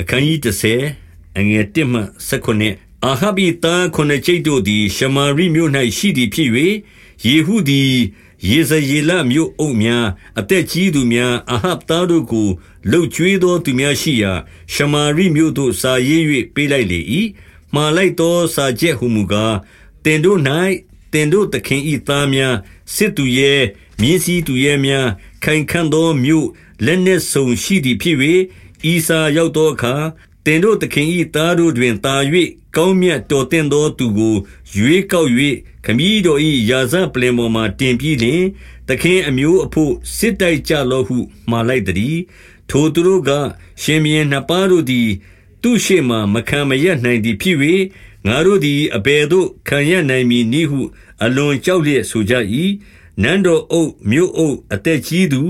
အခန်းကြီး30အငယ်1မှ19အာဟဘိသားခုနှစ်ကျိတ်တို့သည် ရှမာရိမြို့၌ရှိသည်ဖြစ်၍ယေဟုသည်ယေဇယေလမြို့အုပ်များအသက်ကြီးသူများအာဟပ်သားတို့ကိုလှုပ်ကြွေးသောသူများရှိရာရှမာရိမြို့သို့စာရေး၍ပေးလိုက်လေ၏မှားလိုက်သောစာချက်ဟုမူကားတင်တို့၌တင်တို့သခင်ဤသားများစစ်သူရဲ့မြင်းစည်းသူရဲ့များခိုင်ခံ့သောမြို့လက်နှင့်ဆုံရှိသည်ဖြစ်၍ ဤစာရောက်သောအခါတင်တို့သခင်ဤသားတို့တွင်တာ၍ကောင်းမြတ်တော်တင်သောသူကိုရွေးကောက်၍ခမည်းတော်၏ယာဇပလင်ပေါ်မှတင်ပြီးလျှင်သခင်အမျိုးအဖို့စစ်တိုက်ကြလောဟုမှာလိုက်သည်ထိုသူတို့ကရှင်မြင်းနှစ်ပါးတို့သည်သူရှိမှမခံမရနိုင်သည်ဖြစ်၍ငါတို့သည်အဘယ်သို့ခံရနိုင်မည်နည်းဟု အလွန်ကြောက်လျက်ဆိုကြ၏နန်းတော်အုပ်မြို့အုပ်အသက်ကြီးသူ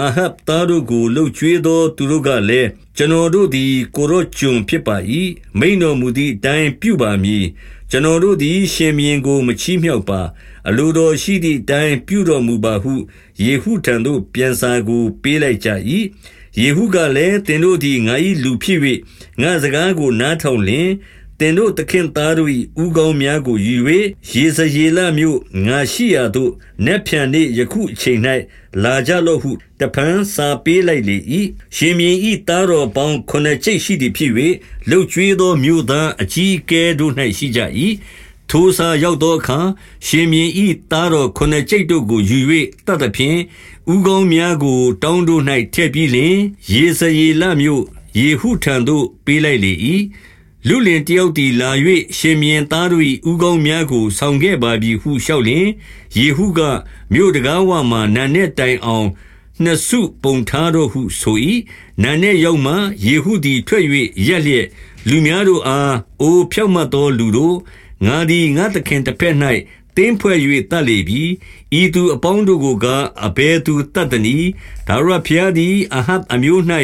အာဟပ်သားတို့ကိုလှုပ်ကြွေးသော သူတို့ကလည်းကျွန်တော်တို့သည် ကိုရော့ကျွန်ဖြစ်ပါ၏မိန်တော်မူသည့်အတိုင်းပြုပါမည်ကျွန်တော်တို့သည် ရှင်မြင်းကို မချီးမြှောက်ပါ အလိုတော်ရှိသည့်အတိုင်းပြုတော်မူပါဟုယေဟုထံသို့ပြန်စာကို ပေးလိုက်ကြ၏ယေဟုကလည်းသင်တို့သည်ငါ၏လူဖြစ်၍ငါစကားကိုနားထောင်လျင်တ င်တို့သခင်သားတို့၏ဥကောင်းများကိုယူ၍ရေစရေလမြို့ငါရှိရာသို့နက်ဖြန်နေ့ယခုအချိန်၌လာကြလော့ဟုတပန်းစာပေးလိုက်လေ၏ရှင်မြင်းဤသားတော်ပေါင်းခုနှစ်ကျိတ်ရှိသည်ဖြစ်၍လှုပ်ကြွေးသောမြို့သားအကြီးအကဲတို့၌ရှိကြ၏ထိုစာရောက်သောအခါရှင်မြင်းဤသားတော်ခုနှစ်ကျိတ်တို့ကိုယူ၍တတ်သဖြင့်ဥကောင်းများကို တောင်းတို့၌ထည့်ပြီးလျှင်ရေစရေလမြို့ယေဟုထံသို့ပေးလိုက်လေ၏ လူလင်တယောက်သည်လာ၍ရှင်မြင်းသားတို့၏ဥကောင်းများကိုဆောင်ခဲ့ပါပြီဟုလျှောက်လျင်ယေဟုကမြို့တကားဝမှနာနဲ့တိုင်အောင်နှစ်စုပုံထားတော်ဟုဆို၏နာနဲ့ရောက်မှယေဟုသည်ထွက်၍ရက်လျက်လူများတို့အားအိုဖြောက်မတ်သောလူတို့ငါသည်ငါသခင်တစ်ဖက်၌တင်းဖွဲ့၍တတ်လေပြီဤသူအပေါင်းတို့ကိုကအဘဲသူတတ်သည်ဒါရဖျားသည်အဟပ်အမျိုး၌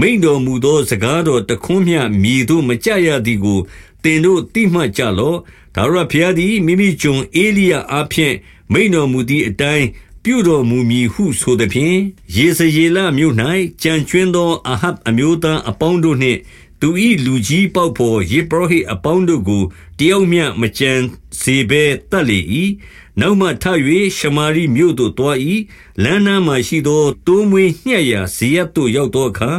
မိန်တော်မူသော စကားတော်တခွန်းမျှ မြည်သို့မကြရသည်ကိုတင်တို့တိမှတ်ကြလော့ဒါရဖျားသည် မိမိကျွန်အေလိယအားဖြင့် မိန်တော်မူသည့်အတိုင်း ပြုတော်မူမည်ဟုဆိုသည်ဖြင့် ယေဇယေလမြို့၌ကြံကျွင်းသောအဟပ်အမျိုးသားအပေါင်းတို့နှင့် သူ၏လူကြီးပေါက်ဖော်ယေဘရဟိအပေါင်းတို့ကို တယောက်မျှ မကြံစေဘဲတတ်လေ၏ နောက်မှထ၍ရှမာရိမြို့သို့တွား၏လမ်းနားမှရှိသောတိုးမွေးညှက်ရာဇေယျသို့ရောက်သောအခါ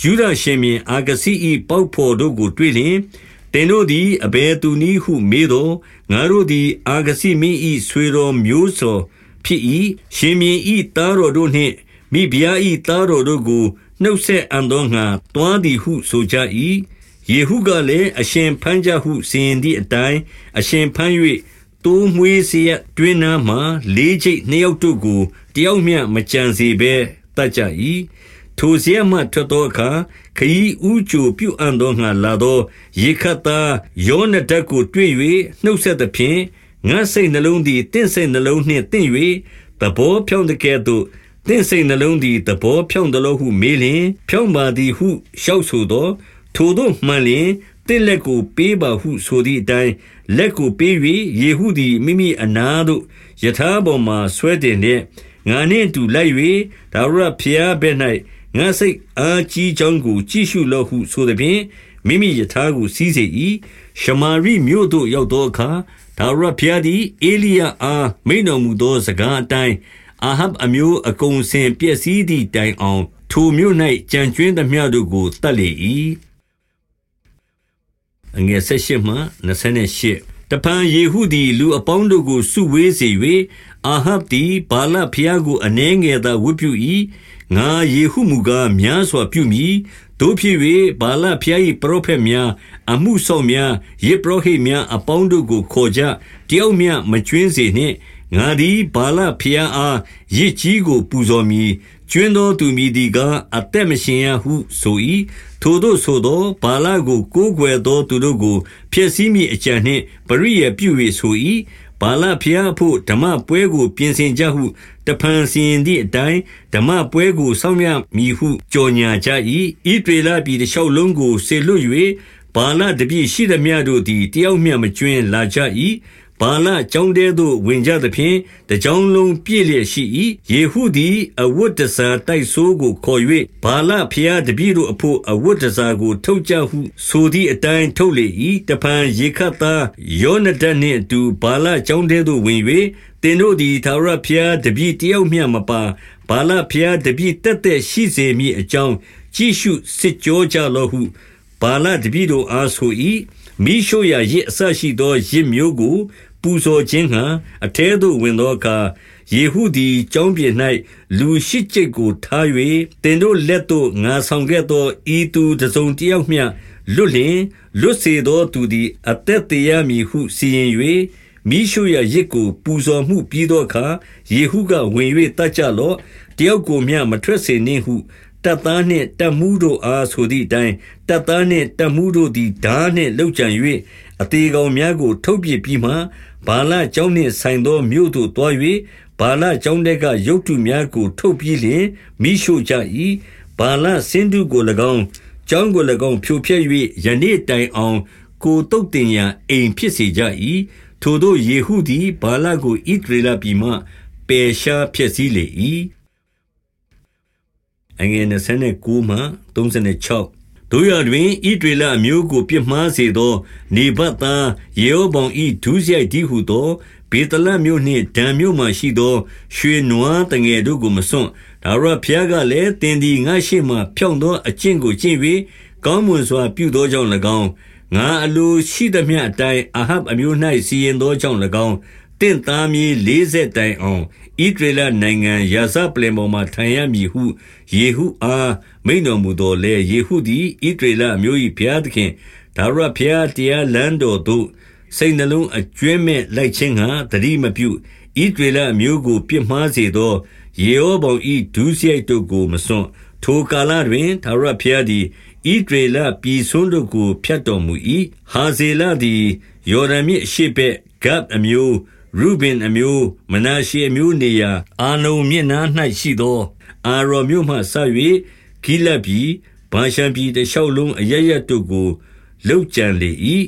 ယူဒရှင်မြင်အာဂစီ၏ပေါက်ဖော်တို့ကိုတွေ့လျင်တင်တို့သည်အဘယ်သူနည်းဟုမေးတော့ငါတို့သည် အာဂစီမင်း၏ဆွေတော်မျိုးစော်ဖြစ်၏ရှင်မြင်၏သားတော်တို့နှင့်မိဖုရား၏သားတော်တို့ကိုနှုတ်ဆက်အံသောငါတွားသည်ဟုဆိုကြ၏ယေဟုကလည်းအရှင်ဖမ်းကြဟုစီရင်သည့်အတိုင်းအရှင်ဖမ်း၍ တိုးမွေးစေရတွင်နာမှလေးချိတ်နှစ်ယောက်တို့ကို တယောက်မျှမကြံစေဘဲတတ်ကြ၏ထိုစရမှထွက်သောအခါ ခရီးဥကြိုပြုအံ့သောငါလာသော ရေခတ်သားယောနဒတ်ကိုတွေ့၍နှုတ်ဆက်သဖြင့် ငါစိတ်နှလုံးသည်တင့်စိတ်နှလုံးနှင့်တင့်၍သဘောဖြောင်းတဲ့ကဲ့သို့တင့်စိတ်နှလုံးသည် သဘောဖြောင်းသလိုဟု မေးလျင် ဖြောင်းပါသည်ဟု လျှောက်ဆိုသောထိုတို့မှန်လျင် တင့်လက်ကိုပေးပါဟုဆိုသည့်အတိုင်းလက်ကိုပေး၍ယေဟုသည်မိမိအနာသို့ယထာပေါ်မှဆွဲတင်လျက်ငါနှင့်တူလိုက်၍ဒါဝရဖျားဘဲ့၌ငါစိတ်အားကြီးကြောင်းကိုကြည့်ရှုလော့ဟုဆိုသည်ဖြင့်မိမိယထာကိုစီးစေ၏ရှမာရိမြို့သို့ရောက်သောအခါဒါဝရဖျားသည်အေလိယအားမိန်တော်မူသောစကားအတိုင်းအာဟပ်အမျိုးအကုန်စင်ပျက်စီးသည့်တိုင်အောင်ထိုမြို့၌ကြံကျွင်းသမျှတို့ကိုတတ်လေ၏ အငယ်၁၈မှ28တပန်ယေဟုသည်လူအပေါင်းတို့ကိုစုဝေးစေ၍အာဟပ်သည်ဘာလဖျားကိုအနှဲငယ်သာဝတ်ပြု၏ငါယေဟုမူကားများစွာပြုမည်တို့ဖြစ်၍ဘာလဖျား၏ပရောဖက်များအမှုဆောင်များယေပရောဟိတ်များအပေါင်းတို့ကိုခေါ်ကြတယောက်မျှမကျွင်းစေနှင့်ငါသည်ဘာလဖျားအားရစ်ကြီးကိုပူဇော်မည် ကျွင်းသောသူမည်ဒီကအသက်မရှင်ရဟုဆို၏ထိုတို့ဆိုသောဘာလကို ကိုးကွယ်သောသူတို့ကို ဖျက်ဆီးမိအကြံနှင့် ပရိယပြု၍ဆို၏ဘာလဖျားဖို့ ဓမ္မပွဲကို ပြင်ဆင်ကြဟု တဖန်စီရင်သည့်အတိုင်း ဓမ္မပွဲကို စောင့်ရမည်ဟု ကြော်ညာကြ၏ဤဒေလပြည်တစ်လျှောက်လုံးကိုဆေလွတ်၍ဘာလတပြည့်ရှိသည်များတို့သည် တယောက်မျှမကျွင်းလာကြ၏ ဘာလကျောင်းတဲသို့ ဝင်ကြသဖြင့် တကြောင်လုံးပြည့်လျက်ရှိ၏ယေဟုသည် အဝတ်တစားတိုက်ဆိုးကိုခေါ်၍ဘာလဖျားတပည့်တို့အဖို့ အဝတ်တစားကို ထုတ်ကြဟု ဆိုသည့်အတိုင်း ထုတ်လေ၏တပံရေခတ်သားယောနဒန်နှင့်အတူဘာလကျောင်းတဲသို့ဝင်၍သင်တို့သည်သာရဖျားတပည့် တယောက်မျှမပါဘာလဖျားတပည့်တက်တက်ရှိစေမည်အကြောင်း ကြည့်ရှုစစ်ကြောကြလောဟုဘာလတပည့်တို့အားဆို၏မိရှုရာရစ်အဆရှိသောရစ်မျိုးကို ပူဇော်ခြင်းဟံအထဲသို့ဝင်သောအခါ ယေဟုသည်ကြောင်းပြင်၌လူရှိကျိတ်ကိုထား၍တင်တို့လက်သို့ ငါဆောင်ခဲ့သော ဤသူတစုံတယောက်မျှ လွတ်လျင် လွတ်စေသောသူသည် အသက်တရားမည်ဟု စီရင်၍မိရှုရရစ်ကို ပူဇော်မှုပြီးသောအခါ ယေဟုက ဝင်၍တတ်ကြလော့ တယောက်ကိုမျှ မထွက်စေနှင့်ဟု တပ်သားနှင့်တပ်မှုတို့အားဆိုသည့်အတိုင်းတပ်သားနှင့်တပ်မှုတို့သည်ဓာနှင့်လှုပ်ကြံ၍အသေးကောင်များကို ထုတ်ပြပြီးမှဘာလကျောင်းနှင့်ဆိုင်သောမြို့သို့တွား၍ဘာလကျောင်းတဲကရုတ်တုများကို ထုတ်ပြီးလျင်မိရှို့ကြ၏ဘာလစင်းတုကို၎င်းကျောင်းကို၎င်းဖြိုဖျက်၍ယနေ့တိုင်အောင် ကိုတုတ်တင်ရန်အိမ်ဖြစ်စေကြ၏ထိုတို့ယေဟုသည်ဘာလကိုဣဒရေလပြည်မှပယ်ရှားဖျက်ဆီးလေ၏ အငယ်29မှ36တို့ရတွင်ဣဒရေလအမျိုးကိုပြစ်မှားစေသော နေဗတ်သားယေဟောဗောင်ဤဒုစရိုက်ဒီဟုသောဘေတလမြို့နှင့်ဒံမြို့မှရှိသော ရွှေနွားတငယ်တို့ကိုမစွန့်ဒါရဖျားကလည်းတင်ဒီငါရှိမှဖြောင့်သောအကျင့်ကိုကျင့်၍ကောင်းမွန်စွာပြုသောကြောင့်၎င်းငါအလိုရှိသမျှအတိုင်းအာဟပ်အမျိုး၌စီရင်သောကြောင့်၎င်းတင့်သားမြေ40တိုင်အောင် ဣဒရေလနိုင်ငံရာဇပလင်ပေါ်မှထိုင်ရမည်ဟု ယေဟုအားမိန်တော်မူသောလေယေဟုသည်ဣဒရေလအမျိုး၏ဘုရားသခင်ဒါရဘုရားတရားလမ်းတော်သို့စိတ်နှလုံးအကျွမ်းမဲ့လိုက်ခြင်းဟာတတိမပြုဣဒရေလအမျိုးကို ပြစ်မှားစေသောယေဟောဗောင်၏ဒုစရိုက်တို့ကိုမစွန့်ထိုကာလတွင်ဒါရဘုရားသည်ဣဒရေလပြည်စွန်းတို့ကိုဖျတ်တော်မူ၏ဟာဇေလသည်ယော်ဒန်မြစ်အရှိဘက်ဂတ်အမျိုး ရုဗင်အမျိုး မနာရှေအမျိုးနေရာ အာနုံမြစ်နား၌ရှိသော အာရော်မြို့မှဆ၍ဂိလပ်ပြည် ဗာရှံပြည်တလျှောက်လုံးအရရတို့ကိုလှုပ်ကြံလေ၏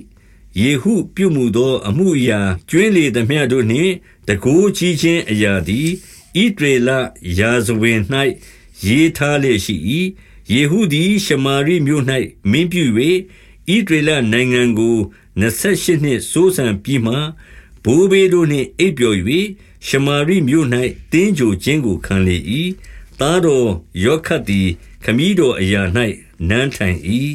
ယေဟုပြုမှုသော အမှုအရာကျွင်းလေသမျှတို့နှင့်တကိုးကြီးခြင်းအရာသည်ဣဒေလရာဇဝင်၌ရေးထားလျက်ရှိ၏ယေဟုသည် ရှမာရိမြို့၌မင်းပြု၍ဣဒေလနိုင်ငံကို28နှစ်စိုးစံပြီးမှ ဘိုးဘေးတို့နှင့်အိပ်ပျော်၍ရှမာရိမြို့၌တင်းကြိုခြင်းကို ခံလေ၏သားတော်ယောခတ်သည် ခမည်းတော်အရာ၌နန်းထိုင်၏